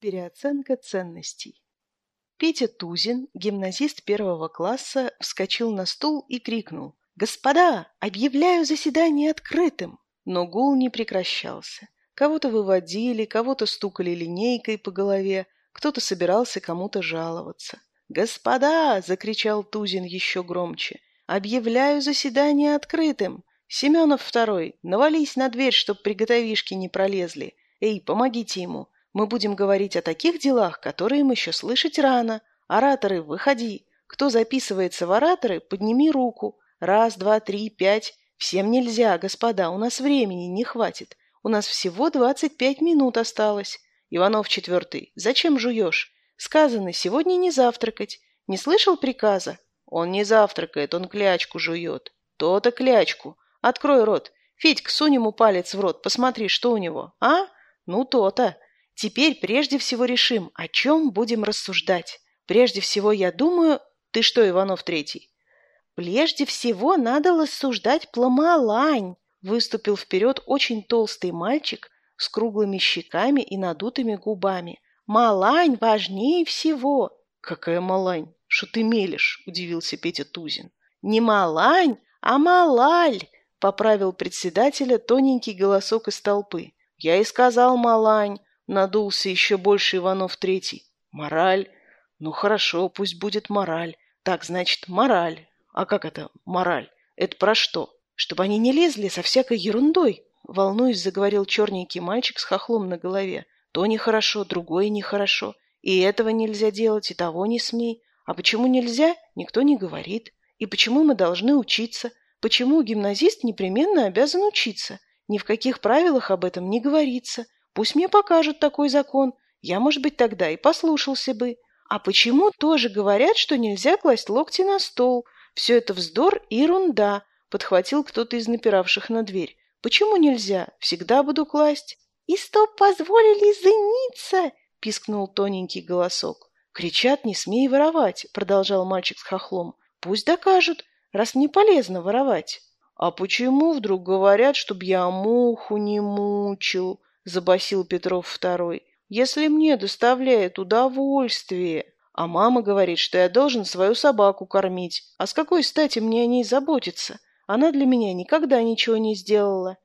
Переоценка ценностей. Петя Тузин, гимназист первого класса, вскочил на стул и крикнул «Господа, объявляю заседание открытым!» Но гул не прекращался. Кого-то выводили, кого-то стукали линейкой по голове, кто-то собирался кому-то жаловаться. «Господа!» — закричал Тузин еще громче. «Объявляю заседание открытым! Семенов второй, навались на дверь, чтоб приготовишки не пролезли. Эй, помогите ему!» Мы будем говорить о таких делах, которые им еще слышать рано. Ораторы, выходи. Кто записывается в ораторы, подними руку. Раз, два, три, пять. Всем нельзя, господа, у нас времени не хватит. У нас всего двадцать пять минут осталось. Иванов четвертый, зачем жуешь? Сказано, сегодня не завтракать. Не слышал приказа? Он не завтракает, он клячку жует. То-то клячку. Открой рот. Федька, сунь ему палец в рот, посмотри, что у него. А? Ну, то-то. Теперь прежде всего решим, о чем будем рассуждать. Прежде всего, я думаю... Ты что, Иванов Третий? Прежде всего, надо рассуждать пломалань. Выступил вперед очень толстый мальчик с круглыми щеками и надутыми губами. Малань важнее всего. Какая малань? Что ты мелешь? Удивился Петя Тузин. Не малань, а малаль, поправил председателя тоненький голосок из толпы. Я и сказал малань, Надулся еще больше Иванов Третий. Мораль. Ну хорошо, пусть будет мораль. Так, значит, мораль. А как это мораль? Это про что? Чтобы они не лезли со всякой ерундой. Волнуясь, заговорил черненький мальчик с хохлом на голове. То нехорошо, другое нехорошо. И этого нельзя делать, и того не смей. А почему нельзя, никто не говорит. И почему мы должны учиться? Почему гимназист непременно обязан учиться? Ни в каких правилах об этом не говорится. Пусть мне покажут такой закон. Я, может быть, тогда и послушался бы. А почему тоже говорят, что нельзя класть локти на стол? Все это вздор и ерунда, подхватил кто-то из напиравших на дверь. Почему нельзя? Всегда буду класть. И стоп позволили зениться, пискнул тоненький голосок. Кричат, не смей воровать, продолжал мальчик с хохлом. Пусть докажут, раз мне полезно воровать. А почему вдруг говорят, чтоб я муху не мучил? — забасил Петров второй. «Если мне доставляет удовольствие...» А мама говорит, что я должен свою собаку кормить. А с какой стати мне о ней заботиться? Она для меня никогда ничего не сделала.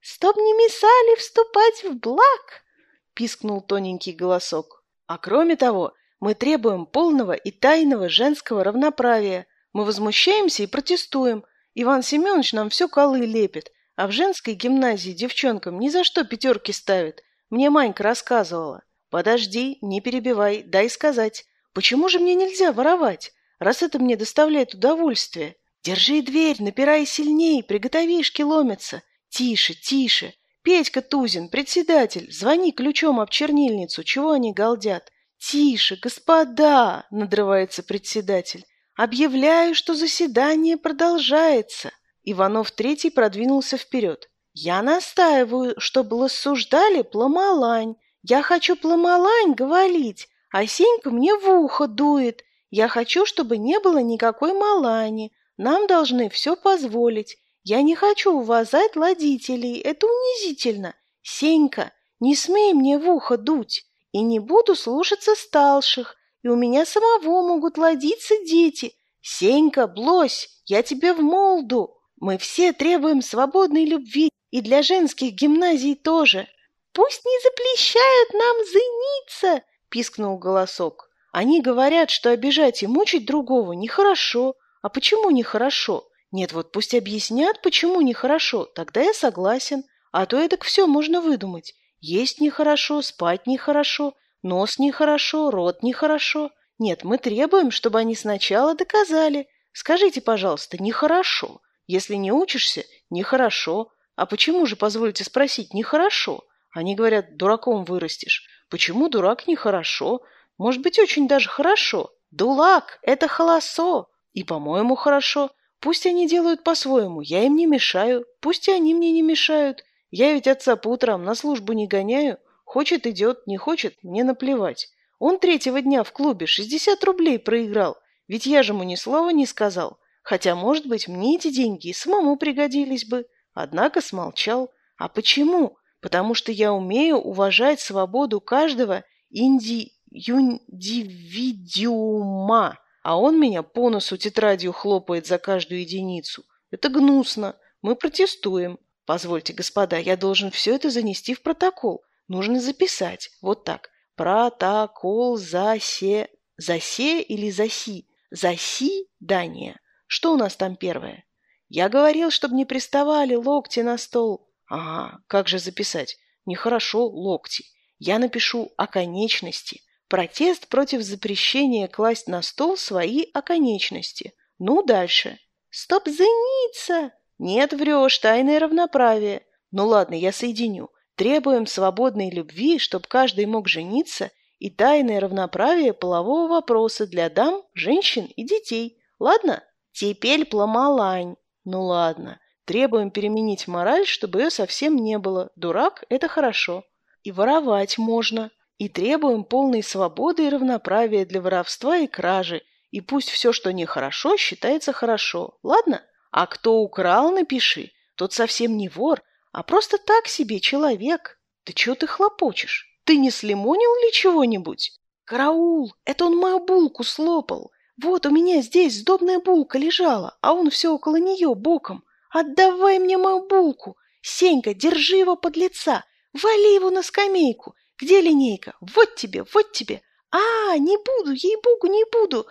«Чтоб не мешали вступать в благ!» — пискнул тоненький голосок. «А кроме того, мы требуем полного и тайного женского равноправия. Мы возмущаемся и протестуем. Иван Семенович нам все колы лепит. А в женской гимназии девчонкам ни за что пятерки ставят. Мне Манька рассказывала. Подожди, не перебивай, дай сказать. Почему же мне нельзя воровать, раз это мне доставляет удовольствие? Держи дверь, напирай сильней, приготовишки ломятся. Тише, тише. Петька Тузин, председатель, звони ключом об чернильницу, чего они галдят? Тише, господа, надрывается председатель. Объявляю, что заседание продолжается. Иванов Третий продвинулся вперед. «Я настаиваю, чтобы рассуждали пломалань. Я хочу пломалань говорить, а Сенька мне в ухо дует. Я хочу, чтобы не было никакой малани. Нам должны все позволить. Я не хочу уважать ладителей, это унизительно. Сенька, не смей мне в ухо дуть, и не буду слушаться сталших, и у меня самого могут ладиться дети. Сенька, блось, я тебе в молду. Мы все требуем свободной любви, и для женских гимназий тоже. Пусть не заплещают нам зыниться, пискнул голосок. Они говорят, что обижать и мучить другого нехорошо. А почему нехорошо? Нет, вот пусть объяснят, почему нехорошо, тогда я согласен. А то это все можно выдумать. Есть нехорошо, спать нехорошо, нос нехорошо, рот нехорошо. Нет, мы требуем, чтобы они сначала доказали. Скажите, пожалуйста, нехорошо. Если не учишься, нехорошо. А почему же, позвольте спросить, нехорошо? Они говорят, дураком вырастешь. Почему дурак нехорошо? Может быть, очень даже хорошо. Дулак – это холосо. И, по-моему, хорошо. Пусть они делают по-своему, я им не мешаю. Пусть и они мне не мешают. Я ведь отца по утрам на службу не гоняю. Хочет – идет, не хочет – мне наплевать. Он третьего дня в клубе 60 рублей проиграл. Ведь я же ему ни слова не сказал. Хотя, может быть, мне эти деньги и самому пригодились бы. Однако смолчал. А почему? Потому что я умею уважать свободу каждого инди... юндивидиума, а он меня по носу тетрадью хлопает за каждую единицу. Это гнусно. Мы протестуем. Позвольте, господа, я должен все это занести в протокол. Нужно записать. Вот так. Протокол засе... Засе или заси? Заси-дание. Что у нас там первое? Я говорил, чтобы не приставали локти на стол. Ага, как же записать? Нехорошо локти. Я напишу оконечности. Протест против запрещения класть на стол свои оконечности. Ну, дальше. Стоп, зеница! Нет, врешь, тайное равноправие. Ну ладно, я соединю. Требуем свободной любви, чтобы каждый мог жениться, и тайное равноправие полового вопроса для дам, женщин и детей. Ладно? Теперь пломалань. Ну ладно. Требуем переменить мораль, чтобы ее совсем не было. Дурак – это хорошо. И воровать можно. И требуем полной свободы и равноправия для воровства и кражи. И пусть все, что нехорошо, считается хорошо. Ладно? А кто украл, напиши. Тот совсем не вор, а просто так себе человек. Ты чего ты хлопочешь? Ты не слимонил ли чего-нибудь? Караул! Это он мою булку слопал. Вот у меня здесь сдобная булка лежала, а он все около нее боком. Отдавай мне мою булку! Сенька, держи его под лица! Вали его на скамейку! Где линейка? Вот тебе, вот тебе! А, не буду, ей-богу, не буду!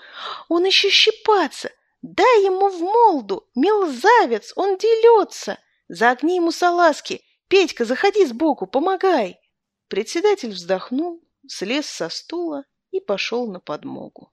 Он еще щипаться! Дай ему в молду! Мелзавец, он делется! Загни ему салазки! Петька, заходи сбоку, помогай!» Председатель вздохнул, слез со стула и пошел на подмогу.